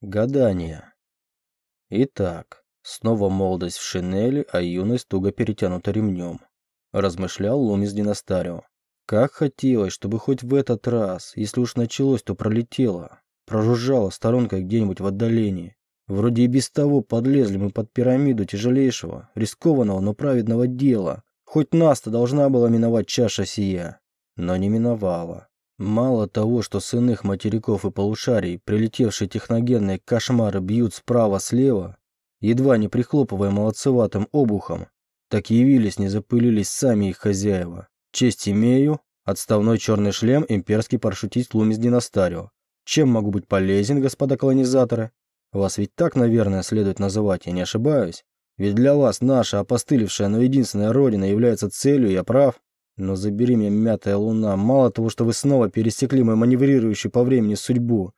Гадание. Итак, снова молодость в шинели, а юность туго перетянута ремнем. Размышлял Лумис Династарио. Как хотелось, чтобы хоть в этот раз, если уж началось, то пролетело, прожужжало сторонкой где-нибудь в отдалении. Вроде и без того подлезли мы под пирамиду тяжелейшего, рискованного, но праведного дела. Хоть нас-то должна была миновать чаша сия, но не миновала. Мало того, что с иных материков и полушарий прилетевшие техногенные кошмары бьют справа-слева, едва не прихлопывая молодцеватым обухом, так явились, не запылились сами их хозяева. Честь имею, отставной черный шлем, имперский парашютист Лумис Династарио. Чем могу быть полезен, господа колонизаторы? Вас ведь так, наверное, следует называть, я не ошибаюсь. Ведь для вас наша опостылевшая, но единственная родина является целью, я прав. Но забери меня, мятая луна, мало того, что вы снова пересекли мою маневрирующую по времени судьбу.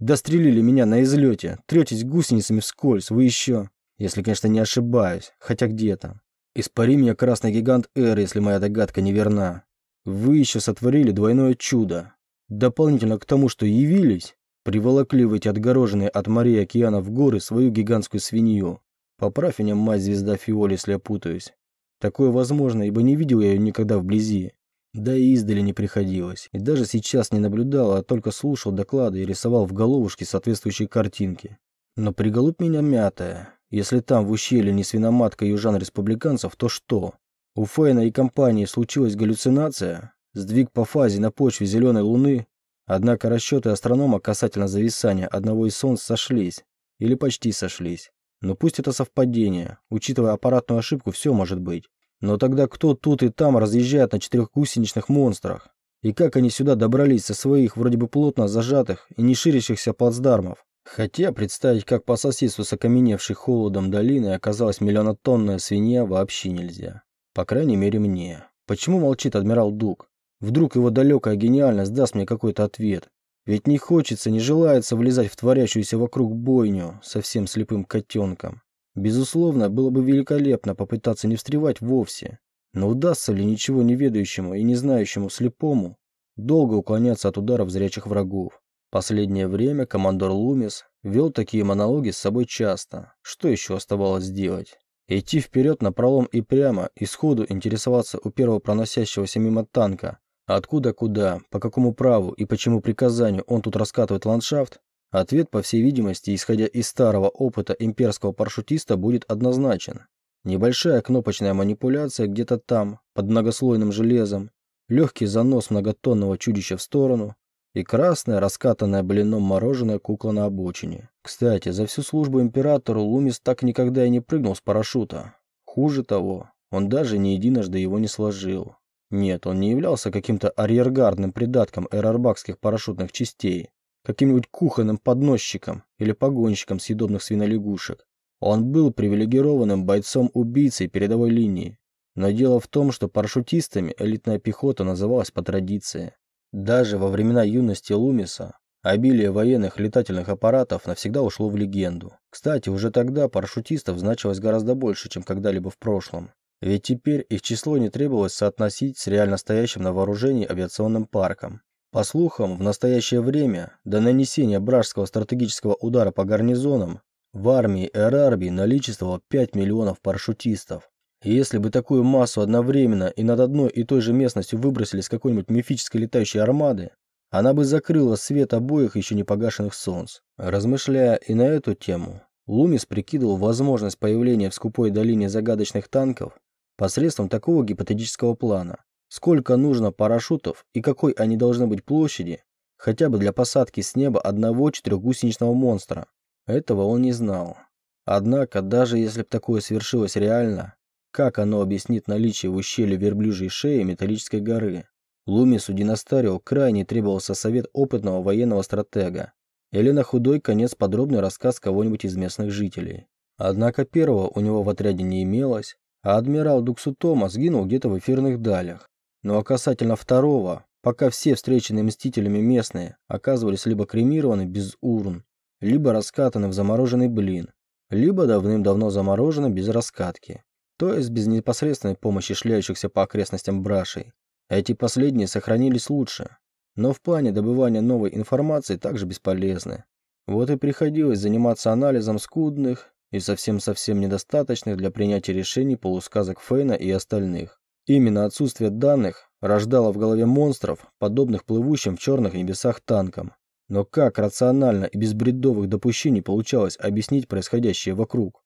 Дострелили меня на излете, третесь гусеницами вскользь, вы еще... Если, конечно, не ошибаюсь, хотя где-то. Испари меня, красный гигант Эр, если моя догадка не верна. Вы еще сотворили двойное чудо. Дополнительно к тому, что явились, приволокли в эти отгороженные от морей океана в горы свою гигантскую свинью. Поправь меня, мать звезда Фиоли, если я путаюсь. Такое возможно, ибо не видел я ее никогда вблизи. Да и издали не приходилось. И даже сейчас не наблюдал, а только слушал доклады и рисовал в головушке соответствующие картинки. Но приголубь меня мятая. Если там в ущелье не свиноматка южан-республиканцев, то что? У Фейна и компании случилась галлюцинация? Сдвиг по фазе на почве зеленой луны? Однако расчеты астронома касательно зависания одного из солнц сошлись. Или почти сошлись. Но пусть это совпадение, учитывая аппаратную ошибку, все может быть. Но тогда кто тут и там разъезжает на четырехгусеничных монстрах? И как они сюда добрались со своих вроде бы плотно зажатых и не ширящихся плацдармов? Хотя представить, как по соседству с окаменевшей холодом долиной оказалась миллионотонная свинья, вообще нельзя. По крайней мере мне. Почему молчит адмирал Дуг? Вдруг его далекая гениальность даст мне какой-то ответ. Ведь не хочется, не желается влезать в творящуюся вокруг бойню совсем слепым котенком. Безусловно, было бы великолепно попытаться не встревать вовсе. Но удастся ли ничего не ведающему и не знающему слепому долго уклоняться от ударов зрячих врагов? Последнее время командор Лумис вел такие монологи с собой часто. Что еще оставалось сделать? Идти вперед на пролом и прямо, и сходу интересоваться у первого проносящегося мимо танка, Откуда куда, по какому праву и почему приказанию он тут раскатывает ландшафт? Ответ, по всей видимости, исходя из старого опыта имперского парашютиста, будет однозначен. Небольшая кнопочная манипуляция где-то там, под многослойным железом, легкий занос многотонного чудища в сторону и красная, раскатанная блином мороженое кукла на обочине. Кстати, за всю службу императору Лумис так никогда и не прыгнул с парашюта. Хуже того, он даже не единожды его не сложил. Нет, он не являлся каким-то арьергардным придатком эрарбакских парашютных частей, каким-нибудь кухонным подносчиком или погонщиком съедобных свинолягушек. Он был привилегированным бойцом-убийцей передовой линии. Но дело в том, что парашютистами элитная пехота называлась по традиции. Даже во времена юности Лумиса обилие военных летательных аппаратов навсегда ушло в легенду. Кстати, уже тогда парашютистов значилось гораздо больше, чем когда-либо в прошлом. Ведь теперь их число не требовалось соотносить с реально стоящим на вооружении авиационным парком. По слухам, в настоящее время, до нанесения бражского стратегического удара по гарнизонам, в армии Эрарби наличествовало 5 миллионов парашютистов. И если бы такую массу одновременно и над одной и той же местностью выбросили с какой-нибудь мифической летающей армады, она бы закрыла свет обоих еще не погашенных солнц. Размышляя и на эту тему, Лумис прикидывал возможность появления в скупой долине загадочных танков посредством такого гипотетического плана. Сколько нужно парашютов и какой они должны быть площади, хотя бы для посадки с неба одного четырехгусеничного монстра. Этого он не знал. Однако, даже если бы такое свершилось реально, как оно объяснит наличие в ущелье верблюжьей шеи металлической горы? Лумису Династарио крайне требовался совет опытного военного стратега или на худой конец подробный рассказ кого-нибудь из местных жителей. Однако первого у него в отряде не имелось, а адмирал Дуксутома сгинул где-то в эфирных далях. Ну а касательно второго, пока все встреченные мстителями местные оказывались либо кремированы без урн, либо раскатаны в замороженный блин, либо давным-давно заморожены без раскатки, то есть без непосредственной помощи шляющихся по окрестностям брашей. Эти последние сохранились лучше, но в плане добывания новой информации также бесполезны. Вот и приходилось заниматься анализом скудных и совсем-совсем недостаточных для принятия решений полусказок Фейна и остальных. Именно отсутствие данных рождало в голове монстров, подобных плывущим в черных небесах танкам. Но как рационально и без бредовых допущений получалось объяснить происходящее вокруг?